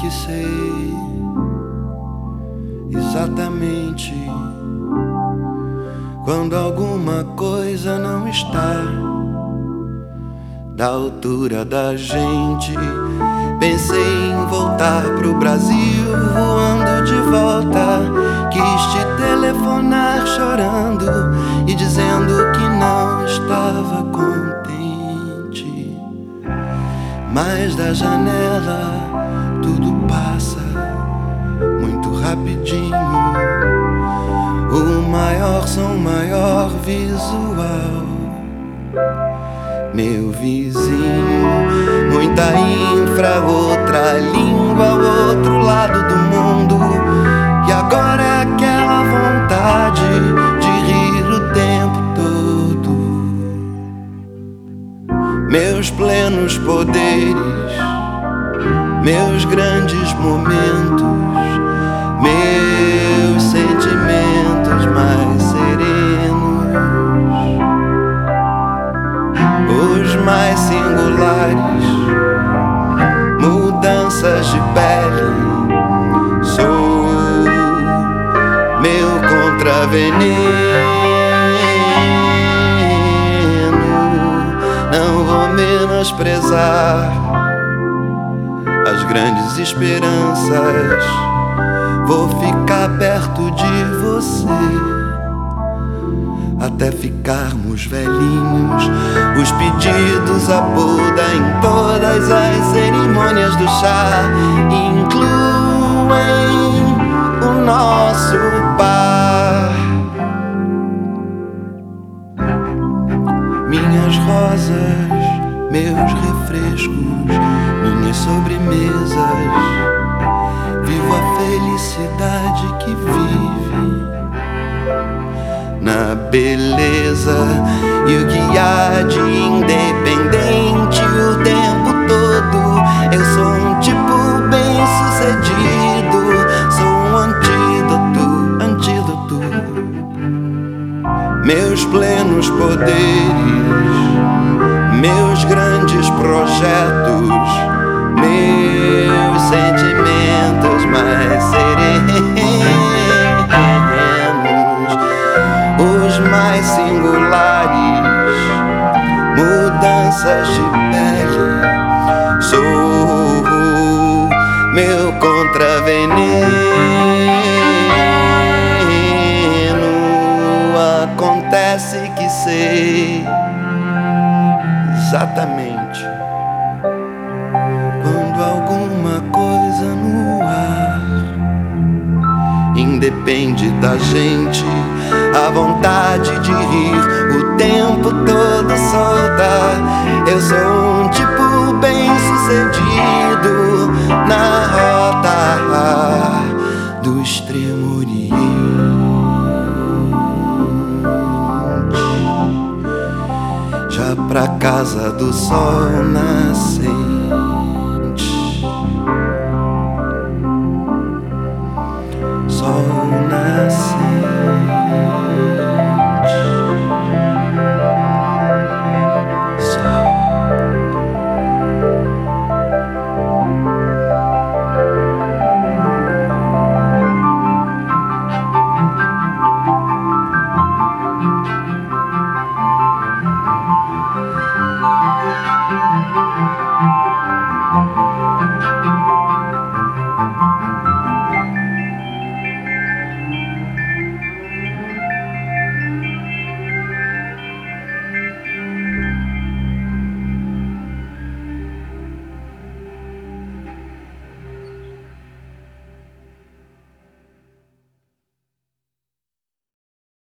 Que sei exatamente quando alguma coisa não está da altura da gente. Pensei em voltar pro Brasil voando de volta. Quis te telefonar chorando e dizendo que não estava contente. Mas da janela tudo passa muito rapidinho. O maior som, maior visual meu vizinho. Muita infra, outra língua, outro lado do mundo. E agora é aquela vontade de rir o tempo todo. Meus plenos poderes, meus grandes momentos, meus sentimentos mais mais singulares, mudanças de pele. Sou meu contraveneno. Não vou menosprezar grandes esperanças. Vou ficar perto de você até ficarmos velhinhos. Os pedidos a Buda em todas as cerimônias do chá incluem o nosso bar. Minhas rosas, meus refrescos, minhas sobremesas. Vivo a felicidade que vive na beleza e o que de independente o tempo todo. Eu sou um tipo bem sucedido, sou um antídoto, antídoto. Meus plenos poderes, meus grandes projetos, meus sentimentos mais serenos. mais singulares, mudanças de pele. Sou meu contraveneno. Acontece que sei exatamente quando alguma coisa no ar independe da gente a vontade de rir o tempo todo solta. Eu sou um tipo bem sucedido na rota do extremo casa do sol nascer.